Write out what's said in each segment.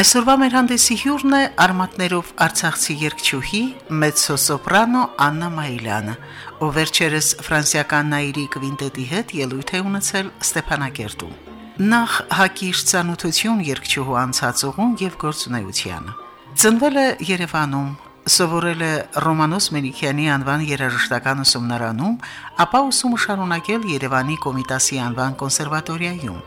Այսօրվա մեր հանդեսի հյուրն է արմատներով Արցախցի երգչուհի մեծո սոպրանո Աննա Մայլյանը, ով վերջերս ֆրանսիական Նաիրի կվինտետի հետ ելույթ է ունեցել Ստեփանակերտում։ Նախ հակիր ցանոթություն երգչուհու անցածողուն եւ գործունեությանը։ Ծնվել է Երևանում, սովորել է Ռոմանոս Մելիքյանի անվան երաժշտական ուսումնարանում, ապա ուսումը շարունակել Երևանի Կոմիտասի անվան կոնսերվատորիայում,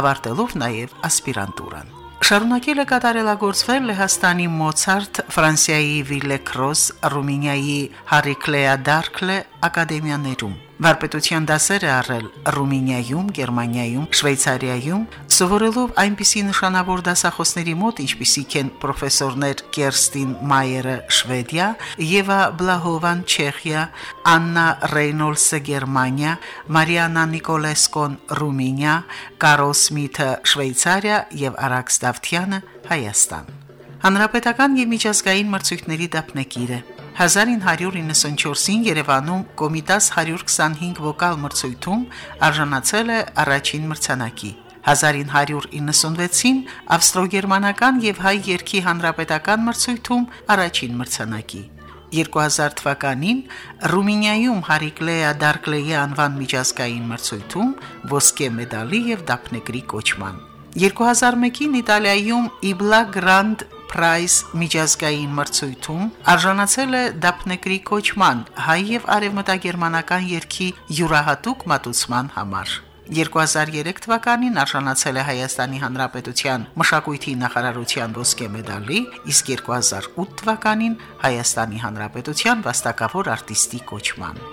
ավարտելով նաև ասպիրանտուրան։ Շարունակել է կատարելագործվել Լեհաստանի Մոցարտ, Ֆրանսիայի Վիլեկրոս, Ռումինիայի Հարիկլեա Դարքլե ակադեմիաներում։ Վարպետության դասեր է առել Ռումինիայում, Գերմանիայում, Շվեյցարիայում, սովորելով այնպիսի նշանավոր դասախոսների մոտ, ինչպիսիք են պրոֆեսորներ Կերստին Մայերը Շվեդիա, Եվա Բլահովան Չեխիա, Աննա Ռեյնոլսը Գերմանիա, Մարիանա Նիկոլեսկոն Ռումինիա, Կարոլ Սմիթը Շվեյցարիա եւ Արաքս Դավթյանը Հայաստան։ Հանրապետական եւ միջազգային մրցույթների դափնեկիր է։ 1994-ին Երևանում Կոմիտաս 125 վոկալ մրցույթում արժանացել է առաջին մրցանակի։ 1996-ին ավստրո-գերմանական եւ հայ երկի հանրապետական մրցույթում առաջին մրցանակի։ 2000 թվականին Ռումինիայում Հարիկլեա Դարկլեի անվան միջազգային մրցույթում ոսկե մեդալի եւ դափնեկրի կոչման։ 2001-ին Իտալիայում Ibla Grand Prize միջազգային մրցույթում արժանացել է դափնեկրի կոչման հայ եւ արևմտագերմանական երկի յուրահատուկ մատուցման համար։ 2003 թվականին արժանացել է Հայաստանի Հանրապետության մշակույթի նախարարության ոսկե մեդալի, իսկ 2008 թվականին Հայաստանի Հանրապետության վաստակավոր արտիստի կոչման։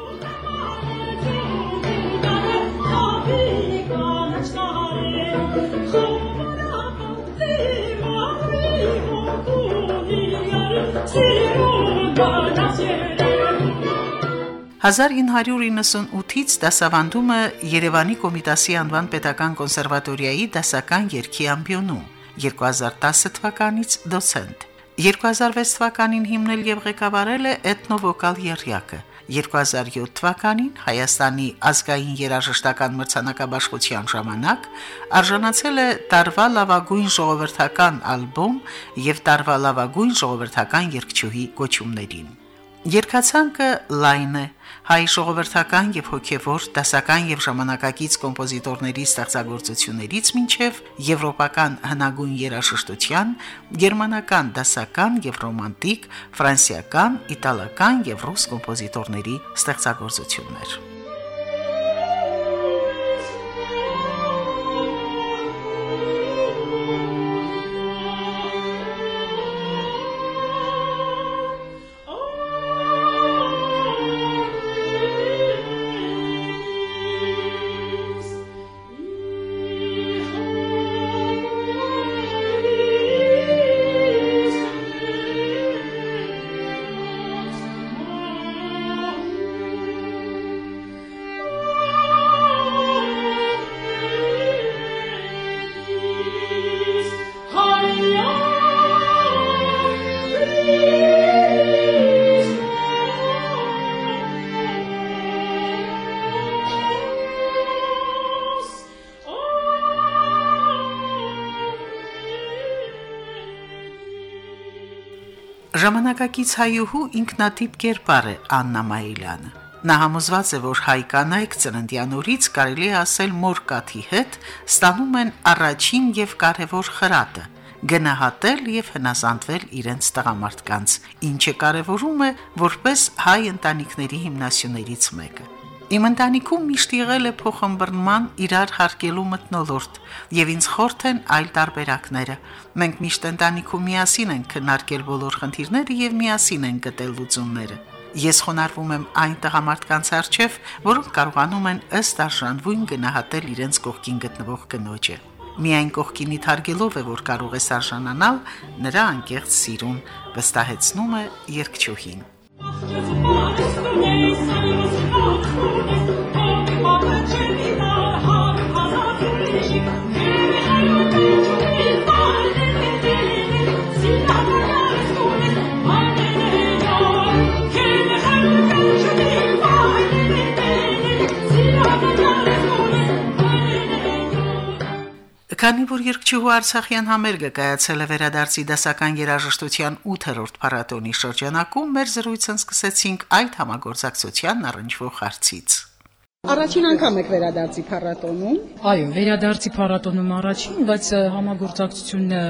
«1998-ից դասավանդում է Երևանի Կոմիտասի անվան պետական կոնսերվատորիայի դասական երգի ամբիոնում, 2010 թվականից դոցենտ։ 2006 թվականին հիմնել եւ ղեկավարել է էթնովոկալ երյակը։ 2007 թվականին Հայաստանի ազգային երաժշտական մրցանակաբաշխության ժամանակ արժանացել է տարվա լավագույն ժողովրդական ալբոմ եւ տարվա լավագույն ժողովրդական երգչուհի գոչումներին։ Երկացանկը լայն է հայ ժողովրդական եւ հոգեվոր դասական եւ ժամանակակից կոմպոզիտորների ստեղծագործություններից մինչև եվրոպական հնագույն երաժշտության, գերմանական դասական եւ ռոմանտիկ, ֆրանսիական, իտալական եւ ռուս կոմպոզիտորների ստեղծագործություններ։ Ժամանակակից հայուհու ինքնատիպ կերպար է Աննա Մայիլյանը։ Նա համոզված է, որ հայ կանայք ծննդյանորից կարելի է ասել մոր կաթի հետ ստանում են առաջին եւ կարևոր խրատը՝ գնահատել եւ հնազանդվել իրենց տղամարդկանց, ինչը կարևորում է որպես հայ ընտանիքների հիմնասյուներից մեկը։ Իմ ընտանիքում միշտ եղել է փոխհմբռնման իրար հարկելու մտնոլորտ, եւ ինձ խորթ են այլ տարբերակները։ Մենք միշտ ընտանիքում միասին ենք քննարկել բոլոր խնդիրները եւ միասին ենք գտել լուծումները։ Ես խոնարհվում եմ այն տղամարդկանց առջև, որոնք կարողանում են ըստ արժանվույն գնահատել իրենց կողքին գտնվող կնոջը։ Միայն կողքինի թարգելով է, որ կարող է սարժանանալ նրա անկեղծ սիրուն, վստահեցնում է երկչուհին։ Thank you. Քանի որ երկչուհու Արցախյան համերգը կայացել է վերադարձի դասական երաժշտության 8-րդ փառատոնի շրջանակում, մեր զրույցն սկսեցինք այդ համագործակցության առնչվող հարցից։ Առաջին անգամ եք վերադարձի փառատոնում։ Այո, վերադարձի փառատոնում առաջին, բայց համագործակցությունը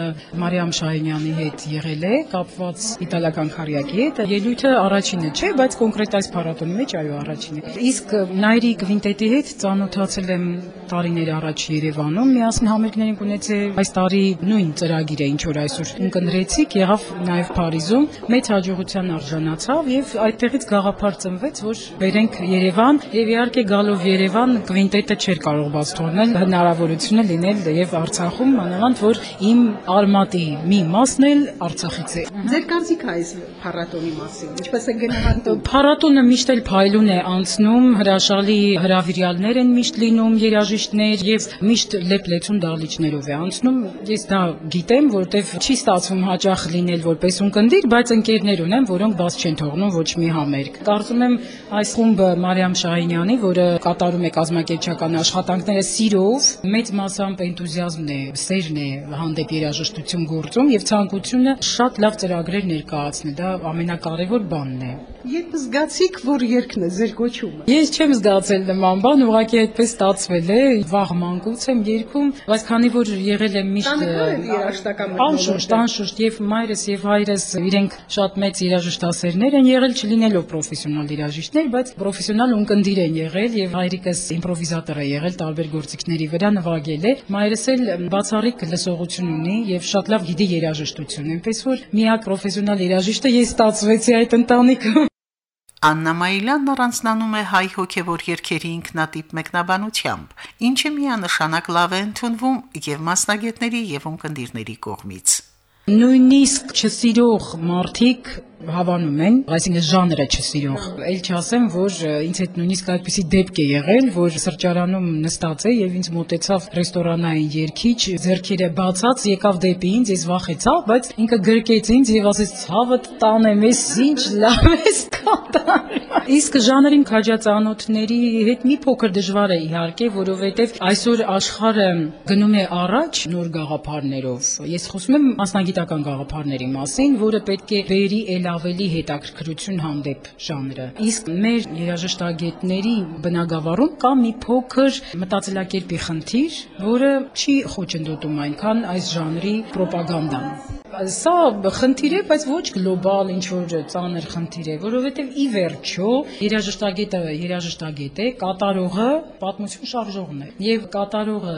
Մարիամ Շահինյանի հետ եղել է, կապված իտալական քարյակի հետ։ Ելույթը առաջինը չէ, բայց կոնկրետ այս փառատոնի մեջ այո, առաջինը։ Իսկ Նայրի կվինտետի հետ ծանոթացել եմ տարիներ առաջ Երևանում, միասին համերգներին ունեցել այս տարի նույն ծրագիրը, ինչ որ այսօր ընկնդրեցիք, եղավ նաև Փարիզում, մեծ հաջողության արժանացավ եւ այդտեղից գաղափար ծնվեց, որ վերենք Երևան եւ իհարկե գալով Երևան կվինտետը չէր կարող բաց թողնել հնարավորությունը լինել եւ Արցախում մանավանդ որ իմ արմատի մի մասն էլ Արցախից է։ Ձեր կարծիքը այս փառատոնի մասին, ինչպես է գնահատում։ Փառատոնը միշտ էլ փայլուն է անցնում, հրաշալի հրավիրյալներ են միշտ լինում, երաժիշտներ եւ միշտ լեփլեցուն դահլիճներով է անցնում։ Ես դա գիտեմ, որտեվ չի ստացվում հաճախ լինել որպես ունկնդիր, բայց ընկերներ ունեմ, որոնք բաց չեն թողնում ոչ մի համերգ։ Կարծում եմ այս խումբը Մարիամ Շահինյանի, որը կատարում է կազմակերպչական աշխատանքները սիրով, մեծ մասամբ էնտուզիազմն է, սերն է հանդեպ երաժշտություն գործում եւ ցանկությունը շատ լավ ծրագրեր ներկայացնել։ Դա ամենակարևոր բանն է։ Երբ զգացիք, որ երկն է ձեր կոչումը։ Ես չեմ զգացել նման բան, ուղղակի այդպես ստացվել է, վաղ մանկուց եմ երգում, բայց քանի որ եղել եմ միշտ երաժշտական անշուշտ, անշուշտ եւ մայրս եւ հայրս իրենք շատ մեծ երաժշտասերներ են եղել, չլինելով պրոֆեսիոնալ երաժիշտներ, բայց պրոֆեսիոնալ ունկնդիր են եղել եւ հայրիկս իմպրովիզատոր է եղել, տարբեր գործիքների վրա նվագել է։ Մայրս էլ բացառիկ լսողություն ունի եւ շատ լավ գիտի երաժշտություն, այնպես որ միակ պրոֆեսիոնալ երաժիշտը ես ստացվեցի այդ ընտանիքում։ Աննա Մայլյանն առանձնանում է հայ հոգևոր երկերի ինքնատիպ մեկնաբանությամբ, ինչը միանշանակ լավ է ընդունվում եւ մասնագետների եւ ունկնդիրների կողմից։ Նույնիսկ չսիրող մարդիկ հավանում են, այսինքն ժանրը չսիրող։ Էլ չասեմ, որ ինձ հետ նույնիսկ այդպիսի դեպք է եղել, որ սրճարանում նստած է եւ ինձ մտեցավ ռեստորանային երգիչ, зерքերը բացած եկավ դեպի ինձ, ես վախեցա, բայց ինքը գրկեց ինձ եւ ասեց՝ «Ցավը տանեմ, ես ինչ լավ ես կատարում»։ Իսկ ժանրին քաջածանոթների հետ մի փոքր դժվար է իհարկե, որովհետեւ այսօր աշխարհը գնում է առաջ նոր գաղափարներով։ Ես խոսում եմ մասնագիտական գաղափարների մասին, որը պետք է բերի ել ավելի հետաքրքրություն հանդեպ ժանրը։ Իսկ մեր երաժշտագետների բնագավառում կա մի փոքր մտածելակերպի խնդիր, որը չի խոչընդոտում այնքան այս ժանրի ռոպագանդան։ Սա խնդիր է, բայց ոչ գլոբալ ինչ որ ծանր խնդիր է, որովհետև ի վերջո երաժշտագետը երաժշտագետ է, կատարողը պատմություն շարժողն է։ Եվ կատարողը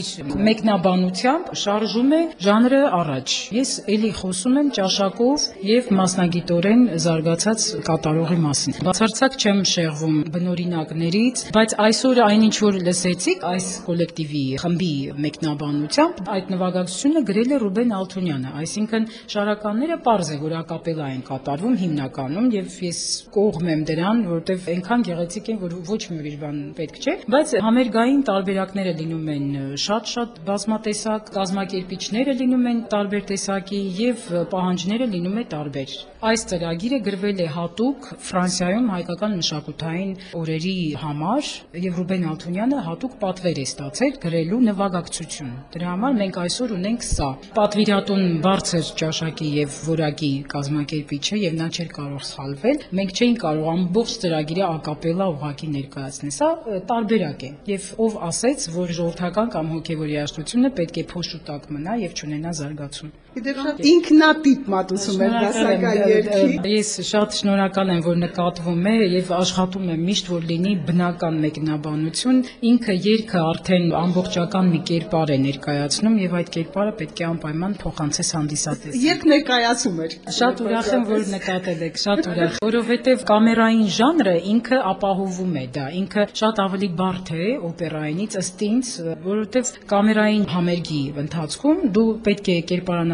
իր մեկնաբանությամբ շարժում է ժանրը առաջ։ Ես ելի խոսում եմ ճաշակով եւ մասնագիտորեն զարգացած կատարողի մասին։ Բացարձակ չեմ շեղվում բնորինակներից, բայց այսօր այնինչ որ լսեցիք այս կոլեկտիվի խմբի մեկնաբանությամբ, այդ նվագակցությունը գրել է Ռուբեն Ալթունյանը, այսինքն շարականները པարզ է, որ ակապելա են կատարվում հիմնականում եւ ես կողմ եմ դրան, որովհետեւ այնքան գեղեցիկ են, որ ոչ մի ուրիշ բան պետք չէ, բայց համերգային տարբերակները լինում են շատ-շատ բազմատեսակ, կազմակերպիչները լինում են տարբեր տեսակի եւ պահանջները լինում է տարբեր։ Այս ծրագիրը գրվել է հատուկ Ֆրանսիայում հայկական մշակութային օրերի համար եւ Ռուբեն Ալթունյանը հատուկ պատվեր է ստացել գրելու նվագակցություն։ Դրա համար մենք այսօր ունենք սա։ Պատվիրատուն բարձր ճաշակի եւ որակի կազմակերպիչ է եւ նա չէր կարող սխալվել։ Մենք չէինք կարող ամբողջ ծրագիրը ակապելա ուղակի ներկայացնել։ Սա տարբերակ է եւ ով ասեց, որ ժողովրդական կամ հոգեվոր երաժշտությունը պետք է փոշու տակ մնա եւ չունենա զարգացում։ Իդեպ շատ ինքնատիպ մատուցում էր դասական երկի։ Ես շատ շնորհակալ եմ, որ նկատվում է եւ աշխատում եմ միշտ, որ լինի բնական մեկնաբանություն։ Ինքը երկը արդեն ամբողջական մի կերպար է ներկայացնում եւ այդ կերպարը պետք է անպայման փոխանցես հանդիսատեսին։ Երբ ներկայացում էր։ Շատ ուրախ եմ, որ նկատել եք, շատ ուրախ, որովհետեւ կամերային ժանրը ինքը ապահովում է դա։ Ինքը շատ ավելի բարդ է օպերայինից ըստ ինձ, որովհետեւ կամերային համերգի ընթացքում դու պետք է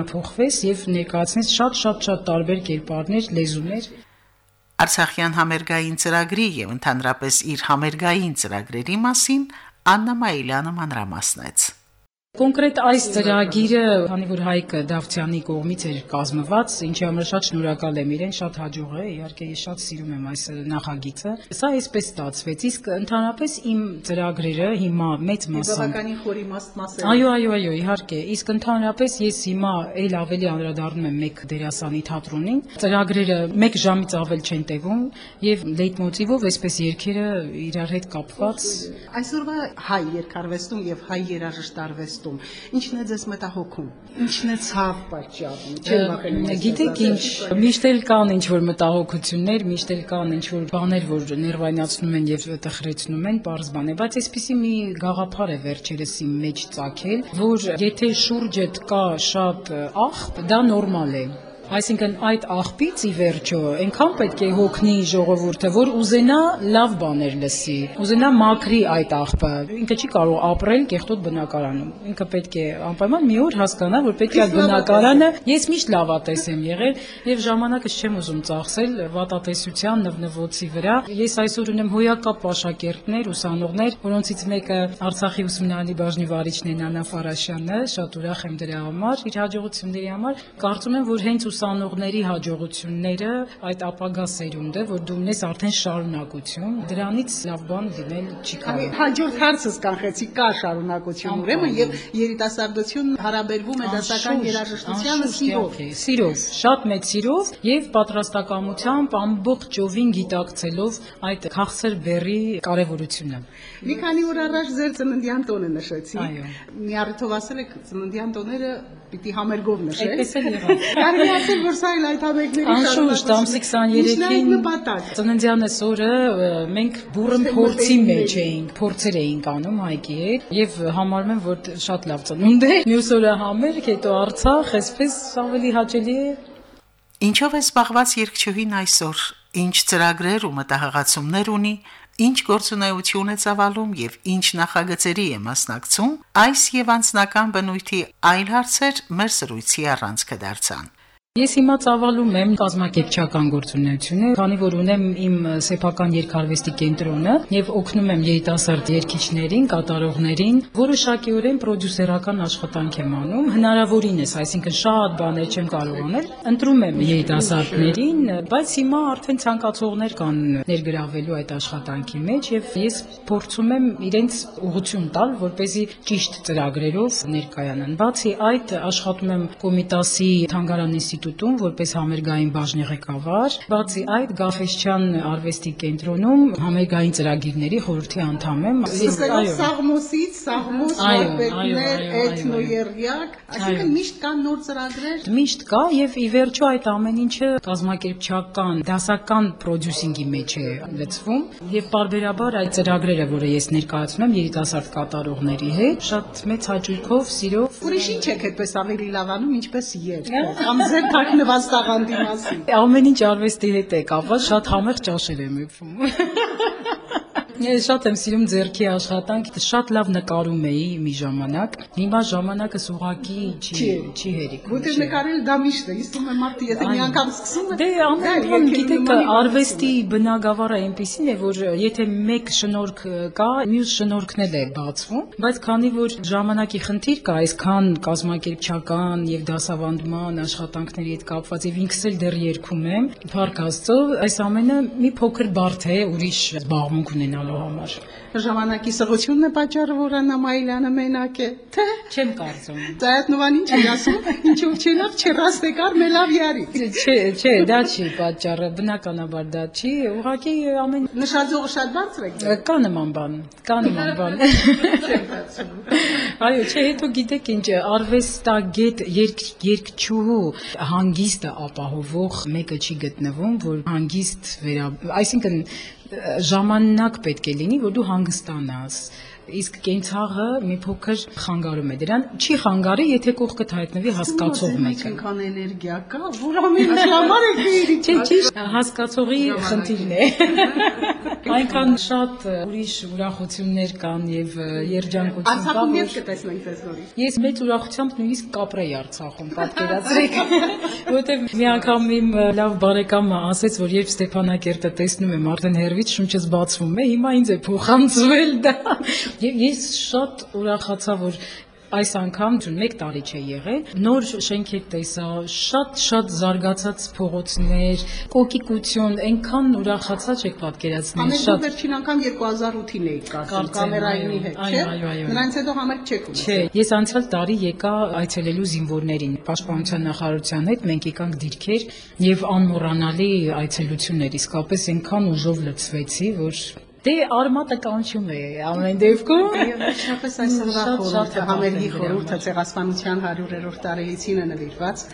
կերպարանափոխվես եւ ներկայացնես շատ-շատ-շատ տարբեր կերպարներ, լեզուներ Արցախյան համերգային ծրագրի եւ ընդհանրապես իր համերգային ծրագրերի մասին Աննա Մայլյանը մանրամասնեց։ Կոնկրետ այս ծրագիրը, քանի որ Հայկը Դավթյանի կողմից էր կազմված, ինչի համար շատ շնորհակալ եմ իրեն, շատ հաջող է, իհարկե ես շատ սիրում եմ այս նախագիծը։ Սա այսպես ստացվեց, իսկ ընդհանրապես իմ ծրագրերը հիմա մեծ մասամբ Բավականին խորի մաս Այո, այո, այո, իհարկե։ Իսկ ընդհանրապես ես հիմա այլ ավելի անդրադառնում եմ մեկ դերասանի թատրոնին։ Ծրագրերը 1 ժամից ավել չեն տևում եւ լեյտմոտիվով այսպես երկերը իրար հետ կապված Այսօրվա հայ երկարվեստում եւ հայ երաժշտարվեստում ինչն է ձեզ մտահոգում։ Ինչն է ցավ պատճառում։ Չեմ վախենում։ Գիտեք ինչ, միշտ էլ կան ինչ որ մտահոգություններ, միշտ էլ կան ինչ որ բաներ, որ ներվայնացնում են եւ տխրեցնում են, པարզ բան է, բայց այսպեսի մի գաղափար է վերջերս իմ մեջ ծագել, որ եթե շուրջդ կա շատ աղբ, դա նորմալ է։ Այսինքն այդ աղբից ի վերջո այնքան պետք է հոգնի ժողովուրդը, որ ուզենա լավ բաներ լսի, ուզենա մաքրի այդ աղբը։ Ինքը չի կարող ապրել կեղտոտ բնակարանում։ Ինքը պետք է անպայման մի օր հասկանա, որ պետք է այդ բնակարանը ես միշտ լավատես եմ եղել եւ ժամանակս չեմ ուզում ծախսել վատատեսության նվնվոցի վրա։ Ես այսօր ունեմ հոյակապ աշակերտներ, ուսանողներ, որոնցից մեկը Արցախի ուսումնարանի բաժնի վարիչն է Նանա Ֆարաշյանը, շատ ուրախ եմ դրա համար, իր հաջողությունների համար։ Կարծում եմ, որ հենց ուսանողների հաջողությունները այդ ապագա սերունդը, որ դու ունես արդեն շարունակություն, դրանից լավ բան լինել չի կարող։ հաջորդ հարցս կանխեցի կա շարունակություն ուրեմն եւ երիտասարդություն հարաբերվում է դասական երաժշտությանը սիրով։ Սիրով, շատ մեծ սիրով եւ պատրաստակամությամբ ամբողջ ճովին գիտակցելով այդ քաղցր բերի կարեւորությունը։ Մի քանի օր առաջ ձեր ծննդյան տոնը նշեցի։ Այո։ Մի առիթով ասել եք ծննդյան տոները պիտի համերգով նշել։ Այդպես էլ եղավ։ Կարելի է ասել, որ սա էլ այդ համերգների Անշուշտ ամսի Ինչն է այդ 23-ին նպատակ։ ծննդյանս օրը մենք բուրըն փորձի մեջ էինք, փորձեր էինք անում Հայկի հետ եւ համարում եմ, որ շատ լավ ծնունդ է։ Մյուս օրը համերգ, հետո Արցախ, այսպես ավելի հաճելի է։ Ինչով է զբաղված երկչուհին այսօր, ինչ ծրագրեր ու մտահղացումներ ունի, ինչ գործունեություն է ծավալում եւ ինչ նախագծերի է մասնակցում, այս եւ անձնական բնույթի այլ հարցեր մեր սրույցի առանցքը դարձան։ Ես հիմա ծավալում եմ կազմակերպչական գործունեությունը, քանի որ ունեմ իմ սեփական երկարվեստի կենտրոնը եւ օգնում եմ երիտասարդ երգիչներին, կատարողներին, որոշակիորեն պրոդյուսերական աշխատանք եմ անում, հնարավորինս, այսինքն շատ բաներ չեմ կարող անել, ընտրում եմ երիտասարդներին, բայց հիմա արդեն ցանկացողներ կան ներգրավելու այդ աշխատանքի մեջ եւ ես փորձում եմ իրենց ուղղություն տալ, որ เป զի ճիշտ ծրագրերով ներկայանան։ Բացի այդ, աշխատում եմ Կոմիտասի Թանգարան ինստիտուտում որպես համերգային բաժնի ղեկավար, բացի այդ Գաֆեսչյան արվեստի կենտրոնում համերգային ծրագիրների խորհրդի անդամ եմ։ Սկսելով Սաղմոսից, Սաղմոս վարպետներ, էթնոերյակ, այսինքն միշտ կան նոր ծրագրեր։ Միշտ կա եւ ի վերջո այդ ամեն ինչը կազմակերպչական, դասական պրոդյուսինգի մեջ է լցվում եւ parberabar այդ ծրագրերը, որը ես ներկայացնում եմ երիտասարդ կատարողների հետ, շատ մեծ հաճույքով, սիրով Ուրիշ ինչ եք այդպես ավելի լավանում, ինչպես երբ։ Կամ ձեր թաքնված տաղանդի մասին։ Ամեն ինչ արվեստի հետ է կապված, շատ համեղ ճաշեր եմ ուփում։ Ես շատ եմ սիրում ձերքի աշխատանք, շատ լավ նկարում էի մի ժամանակ։ Հիմա ժամանակը ուղակի չի Չի։ հերիք։ Որտեղ նկարել դա միշտ է, իսկում է մարդը, եթե մի անգամ սկսում է։ Դե ամեն բան գիտեք արվեստի բնագավառը այնպեսին է, որ եթե մեկ շնորհք կա, մյուս շնորհքն էլ է բացվում, բայց քանի որ ժամանակի խնդիր կա, այսքան կազմակերպչական եւ դասավանդման աշխատանքների հետ կապված եւ ինքս էլ դեռ երգում եմ, Փառք Աստծո, այս ամենը մի փոքր բարդ է ուրիշ զբաղմունք ունենալ ունենալու համար։ Ժամանակի սղությունն է պատճառը, որ Աննա Մայլյանը մենակ է, թե? Չեմ կարծում։ Ծայատնովան ինչ էր ասում, ինչու չենավ չերաստեկար մելավյարի։ Չէ, չէ, դա չի պատճառը, բնականաբար դա չի, ուղղակի ամեն Նշաձողը շատ բարձր է։ կա նման բան, կա նման բան։ Այո, չէ, հետո գիտեք ինչ, արվեստագետ երկ երկչուհու հանգիստը ապահովող մեկը չի գտնվում, որ հանգիստ վերա, այսինքն ժամանակ պետք է լինի, որ դու հանգստանաս իսկ կենցաղը մի փոքր խանգարում է դրան չի խանգարի եթե կողքդ հայտնվի հասկացող մեկը Ինչքան էներգիա կա, որ ամենը համար է գիրի։ Չէ, ճիշտ հասկացողի խնդիրն է։ Այնքան շատ ուրիշ ուրախություններ կան եւ երջանկություն կա, Արցախում ես կտեսնենք ձեզ նորից։ Ես մեծ ուրախությամբ նույնիսկ կապրեի Արցախում, պատկերացրեք, որովհետև մի անգամ իմ լավ բարեկամը ասեց, որ երբ Ստեփանակերտը տեսնում եմ արդեն հերվից շունչս բացվում է, հիմա ինձ է փոխանցվել դա։ Եվ ես շատ ուրախացա, որ այս անգամ ջուն 1 տարի չէ եղել նոր շենքեր տեսա շատ շատ զարգացած փողոցներ կոկիկություն այնքան ուրախացա չեք պատկերացնել Ամեն շատ վերջին անգամ 2008-ին էի Կարծեմ, կամերայինի հետ, չէ։ Նրանց հետո համերգ չեք ունեցել։ Չէ, ես անցյալ տարի եկա այցելելու զինվորներին, Պաշտպանության նախարարության հետ մենք եկանք դիրքեր եւ անմոռանալի այցելություններ, իսկապես այնքան ուժով լցվեցի, որ դե արմատը կանչում է ամեն դեպքում։ վերջապես խորհուրդը, շատ համերգի խորհուրդը ցեղասպանության 100-րդ տարելիցին է նվիրված։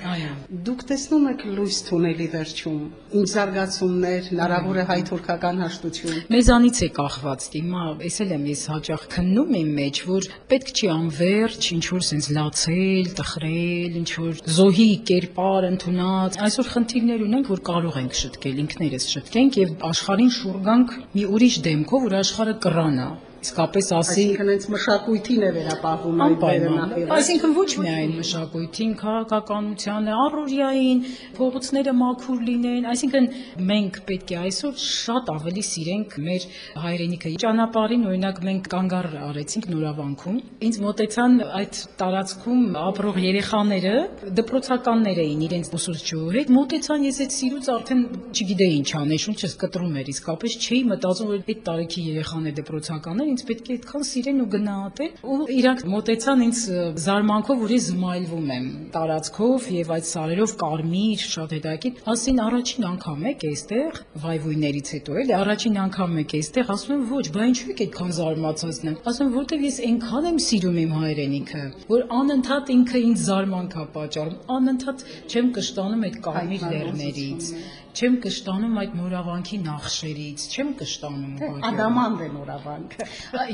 Դուք տեսնում եք լույս թունելի վերջում, ինչ զարգացումներ, հնարավոր է հայ-թուրքական հաշտություն։ Մեզանից է կախված դիմա, էսել եմ ես հաճախ քննում իմ մեջ, որ պետք չի անverջ ինչ որ sense լացել, տխրել, ինչ որ զոհի կերպար ընդունած։ Այսօր խնդիրներ ունենք, որ կարող ենք շտկել, ինքներս շտկենք եւ աշխարհին շուրգանք մի ուրիշ դեմքով, որ աշխարհը կռանա։ Իսկապես ասի Այսինքն հենց մշակույթին է վերապահվում այդ վերնախիվը։ Այսինքն ոչ միայն մշակույթին, քաղաքականությանը, առօրյային, փողոցները մաքուր լինեն, այսինքն մենք պետք է այսօր շատ ավելի սիրենք մեր հայրենիքը։ Ճանապարհին օրինակ մենք կանգար արեցինք Նորավանքում։ Ինձ մտեցան այդ տարածքում ապրող երեխաները, դպրոցականներ էին իրենց ուսուցչուհու հետ, մտեցան ես այդ սիրուց արդեն չգիտեի ինչ անել, շունչս կտրում էր, իսկապես չէի մտածում որ այդ տարիքի երեխաներ դպրոցականներ ինձ պետք է այդքան սիրեն ու գնահատեն ու իրանք մտեցան ինձ զարմանքով որ ես զմայլվում եմ տարածքով եւ այդ սարերով կարմիր շատ հետաքրքիր ասին առաջին անգամ եք այստեղ վայվույներից հետո էլի առաջին անգամ եք այստեղ ասում եմ ոչ բա ինչու եք այդքան զարմացածն եմ ասում որտեվ ես այնքան եմ սիրում իմ հայրենիքը որ անընդհատ ինքը ինձ զարմանք է պատճառում անընդհատ չեմ կշտանում այդ կարմիր լեռներից չեմ կշտանում այդ նորավանքի նախշերից չեմ կշտանում ուղղակի Ադամանդ է նորավանքը։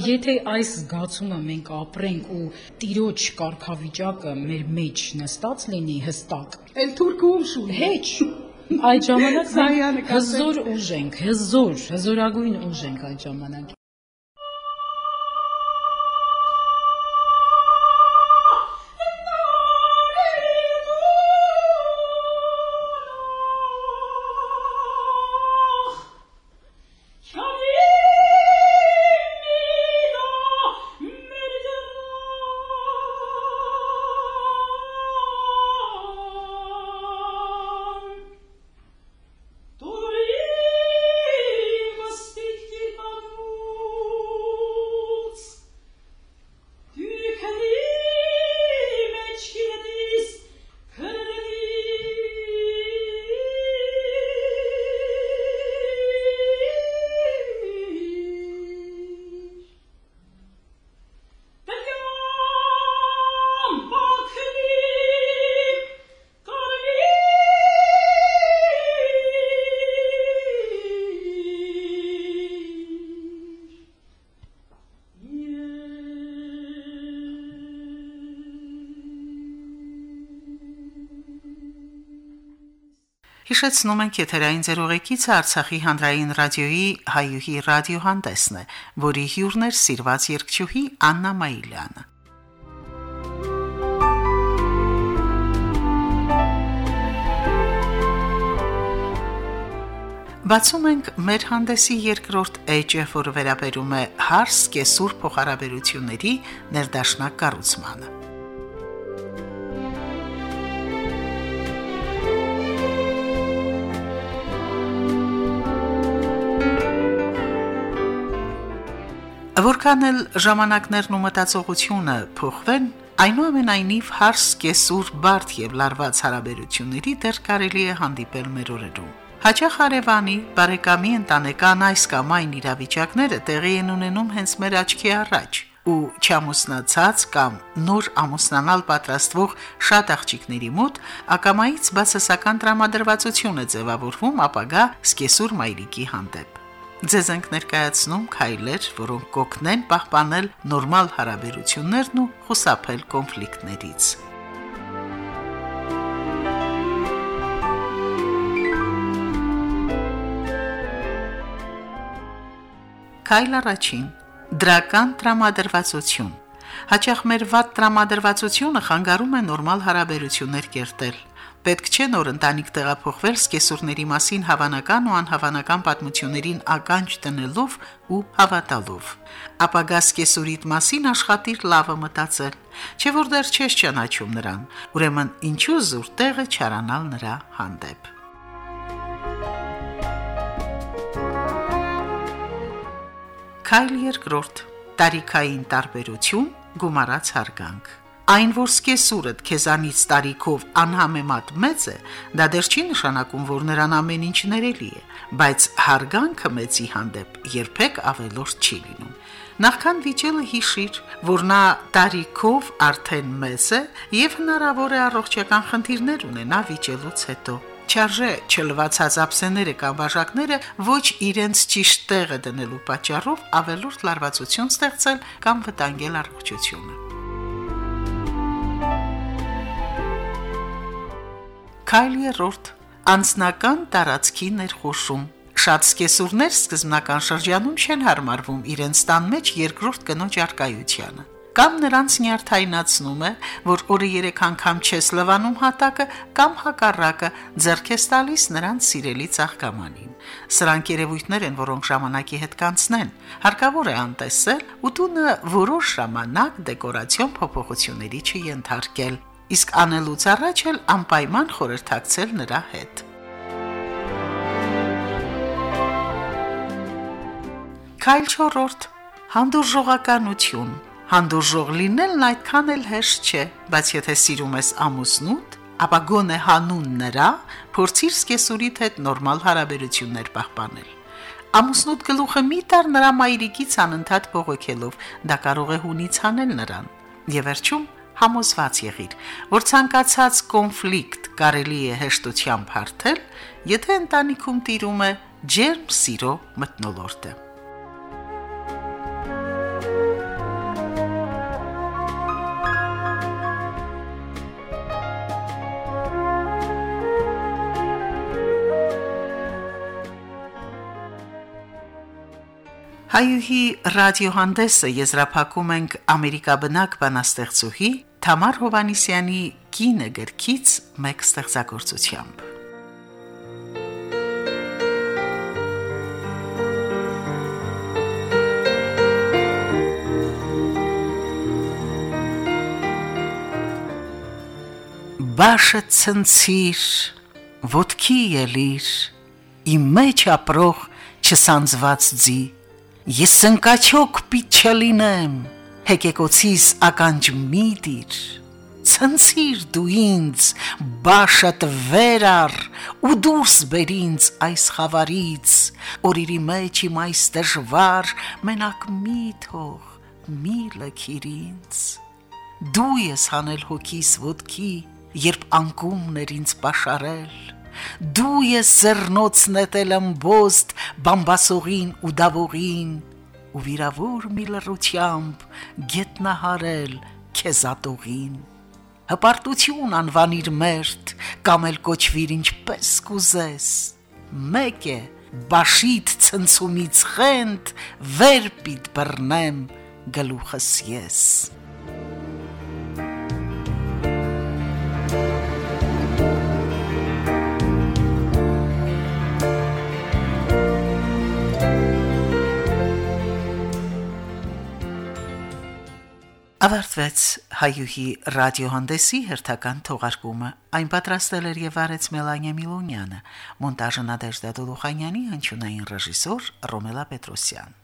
Եթե այս զգացումը մենք ապրենք ու տիրոջ կարգավիճակը մեր մեջ նստած լինի հստակ, Էլ թուրքում շուն։ հեչ այդ ժամանակ մենք հզոր ուժ ենք, հզոր, հզորագույն ուժ ենք այդ ժամանակ։ Հիշեցնում ենք եթերային ձերողեկիցը Արցախի հանրային ռադիոյի հայուհի ռադիոհանդեսն է, որի հյուրն էր սիրված երգչուհի Աննա Մայլյանը։ Բացում ենք մեր հանդեսի երկրորդ էջը, որը վերաբերում է հարս կեսուր փոխհարաբերությունների ներդաշնակ կառուցմանը։ Որքան էլ ժամանակներն ու մտածողությունը փոխվեն, այնուամենայնիվ հարս կեսուր բարդ եւ լարված հարաբերությունների դեռ կարելի է հանդիպել մեր օրերում։ Հաճախ Արևանի բարեկամի ընտանեկան այս կամ այն իրավիճակները տեղի են ունենում հենց մեր աչքի առաջ ու չամուսնացած կամ նոր ամուսնանալ պատրաստվող շատ աղջիկների մոտ ակամայից բացասական տրամադրվածություն է ձևավորվում ապագա սկեսուր մայրիկի հանդեպ։ Ձեզ ենք ներկայացնում քայլեր, որոնք կօգնեն պահպանել նորմալ հարաբերություններն ու խուսափել կոնֆլիկտներից։ Քայլ առաջին. դրական տրամադրվածություն։ Հաճախ մեր վատ տրամադրվածությունը խանգարում է նորմալ հարաբերություններ կերտել։ Պետք չէ նոր ընտանիք տեղափոխվել սկեսուրների մասին հավանական ու անհավանական պատմություններին ականջ տնելով ու հավատալով։ Ապագա սկեսուրիդ մասին աշխատիր լավը մտածել, չէ որ դեռ չես ճանաչում նրան։ Ուրեմն ինչու զուր տեղը չարանալ նրա հանդեպ։ Քայլ երկրորդ. տարիքային տարբերություն, գումարած հարգանք։ Այն, որ սկեսուրդ քեզանից տարիքով անհամեմատ մեծ է, դա դեռ չի նշանակում, որ նրան ամեն ինչ ներելի է, բայց հարգանքը մեծի հանդեպ երբեք ավելորդ չի լինում։ Նախքան վիճելը հիշիր, որ նա տարիքով արդեն մեծ է եւ հնարավոր է առողջական խնդիրներ ունենա վիճելուց հետո չարժե չլվացած ափսեները կամ վաժակները ոչ իրենց ճիշտ տեղը դնելու պատճառով ավելորդ լարվածություն ստեղծել կամ վտանգել առողջությունը։ Քայլ երրորդ անձնական տարածքի ներխուժում Շատ սկեսուրներ սկզբնական շրջանում չեն հարմարվում իրենց տան մեջ երկրորդ կնոջ արկայությանը կամ նրանց նյարդայնացնում է, որ օրը 3 անգամ չես լվանում հատակը, կամ հակառակը ձեռք ես տալիս նրանց սիրելի ցաղկամանին։ Սրանք երևույթներ են, որոնք ժամանակի հետ կանցնեն։ Հարկավոր է անտեսել ու տունը որոշ ժամանակ դեկորացիոն փոփոխությունների չընթարկել, իսկ անելուց առաջ էլ անպայման խորհրդակցել նրա հետ։ Քայլ 4. Հանդուրժողականություն Հանդուրժող լինելն այդքան էլ հեշտ չէ, բայց եթե սիրում ես ամուսնուդ, ապա գոնե հանուն նրա փորձիր սկեսուրիդ հետ նորմալ հարաբերություններ պահպանել։ Ամուսնուդ գլուխը մի տար նրա մայրիկից անընդհատ բողոքելով, դա կարող է հունից հանել նրան։ Եվ վերջում համոզված եղիր, որ ցանկացած կոնֆլիկտ կարելի է հեշտությամբ հարթել, եթե ընտանիքում տիրում է ջերմ սիրո մտնոլորտը։ Հայուհի ռադիոհանդեսը եզրափակում ենք ամերիկաբնակ բանաստեղծուհի Թամար Հովանիսյանի կինը գրքից մեկ ստեղծագործությամբ։ Բաշը ցնցիր, ոտքի ելիր, իմ մեջ ապրող չսանձված ձի Ես սնկաչոք պիտ չլինեմ, հեկեկոցիս ականջ մի դիր, ցնցիր դու ինձ, բաշատ վերար ու դուրս բեր ինձ այս խավարից, օրիրի մեջ իմ այս դժվար մենակ մի թող, մի լքիր ինձ։ Դու ես հանել հոգիս ոտքի, երբ անկումներ ինձ պաշարել, Դու ես զեռնոց նետել ըմբոստ բամբասողին ու դավողին ու վիրավոր մի լռությամբ գետնահարել քեզ ատողին հպարտություն անվանիր մերթ կամ էլ կոչվիր ինչպես կուզես մեկ է բաշիտ ցնցումից խենթ վեր պիտ բռնեմ գլուխս ես Ավարտվեց հայուհի ռադիոհանդեսի հերթական թողարկումը։ Այն պատրաստել էր եւ արեց Մելանիա Միլոնյանը, մոնտաժը Նադեժդա Դոլուխանյանի, հնչյունային ռեժիսոր Ռոմելա Պետրոսյան։